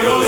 de